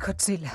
Godzilla.